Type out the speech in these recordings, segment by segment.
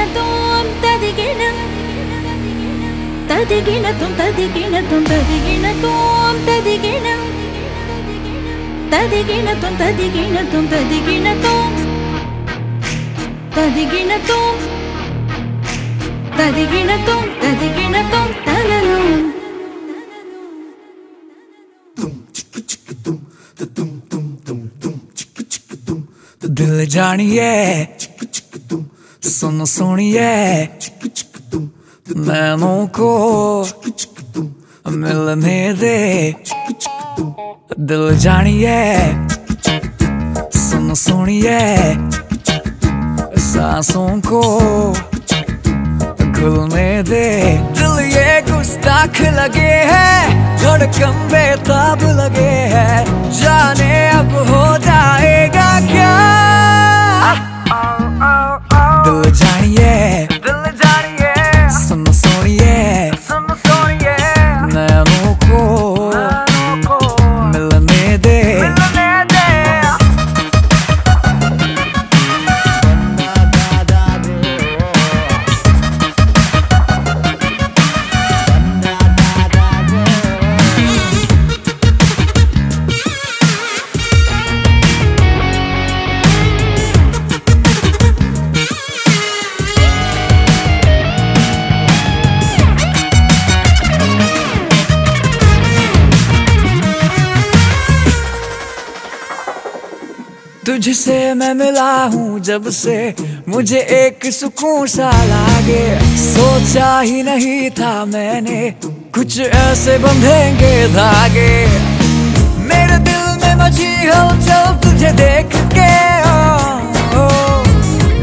तद्गिणतों तद्गिणं तद्गिणतुं तद्गिणतुं तद्गिणतों तद्गिणं तद्गिणतुं तद्गिणतुं तद्गिणतों तद्गिणतों तद्गिणतुं तद्गिणतुं तललुं तुम चिक चिक तुम तुम तुम तुम तुम चिक चिक तुम दिल जानिए सुन सुनिए नैनों को मिलने दे दिल जानिए सुन सुनिए सांसों को खुलने दे दिल ये गुस्ताख लगे है धड़कन बेताब लगे है जाने अब हो तुझसे मैं मिला हूँ जब से मुझे एक सुकून सा लागे। सोचा ही नहीं था मैंने कुछ ऐसे बंधेंगे धागे। मेरे दिल में मची हलचल तुझे देख के ओ, ओ,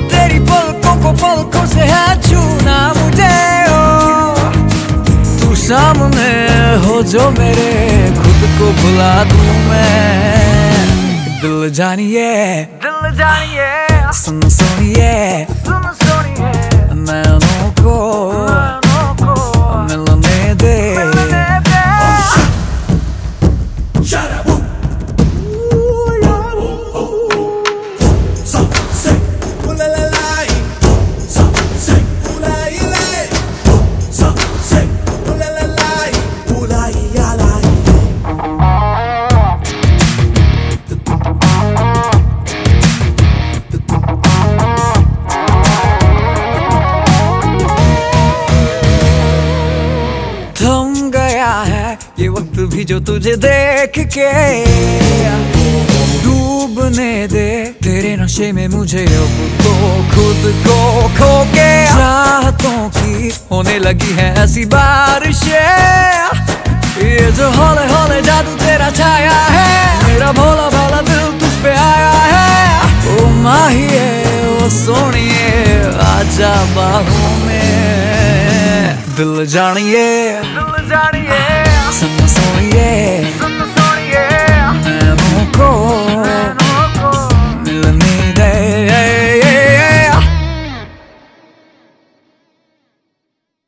तेरी पलकों को पलकों से है छूना मुझे ओ, तू सामने हो जो मेरे खुद को भुला दूँ मैं। दिल जानिए। दिल जानिए। सुन सुनिए। ये वक्त भी जो तुझे देख के डूबने दे, तेरे नशे में मुझे अब तो खुद को खो के चाहतों की होने लगी है ऐसी बारिशें। ये जो हौले हौले जादू तेरा छाया है, मेरा भोला भाला दिल तुझ पे आया है। ओ माहिए, ओ सोनिए, आजा बाहों में। दिल जानिए। दिल जानिए। सुन सुनिए